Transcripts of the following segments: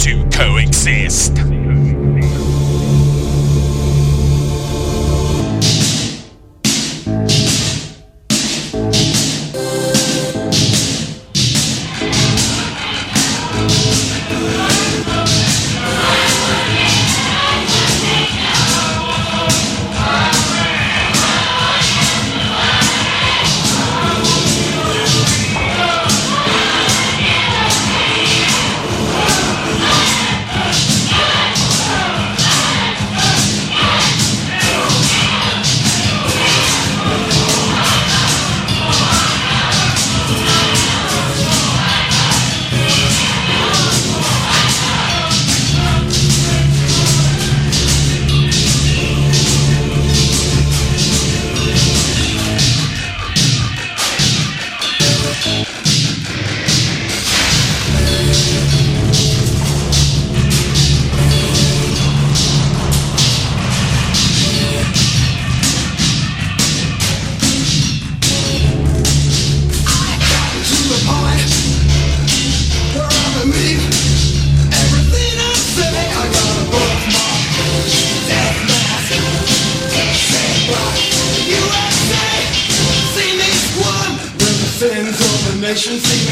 to coexist. Of the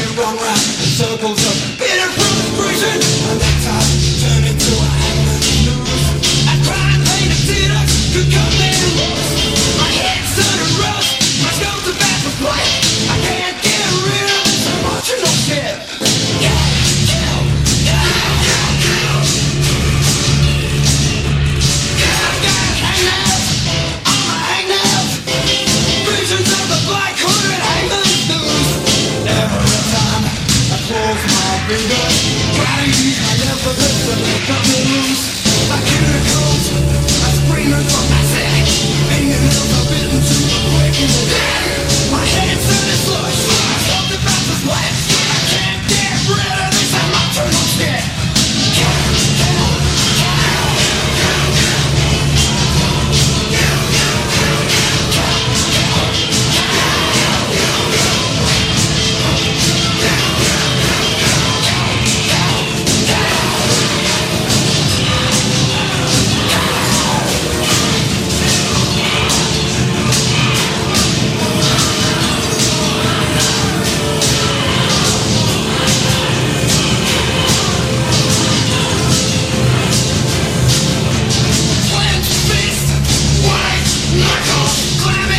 これめ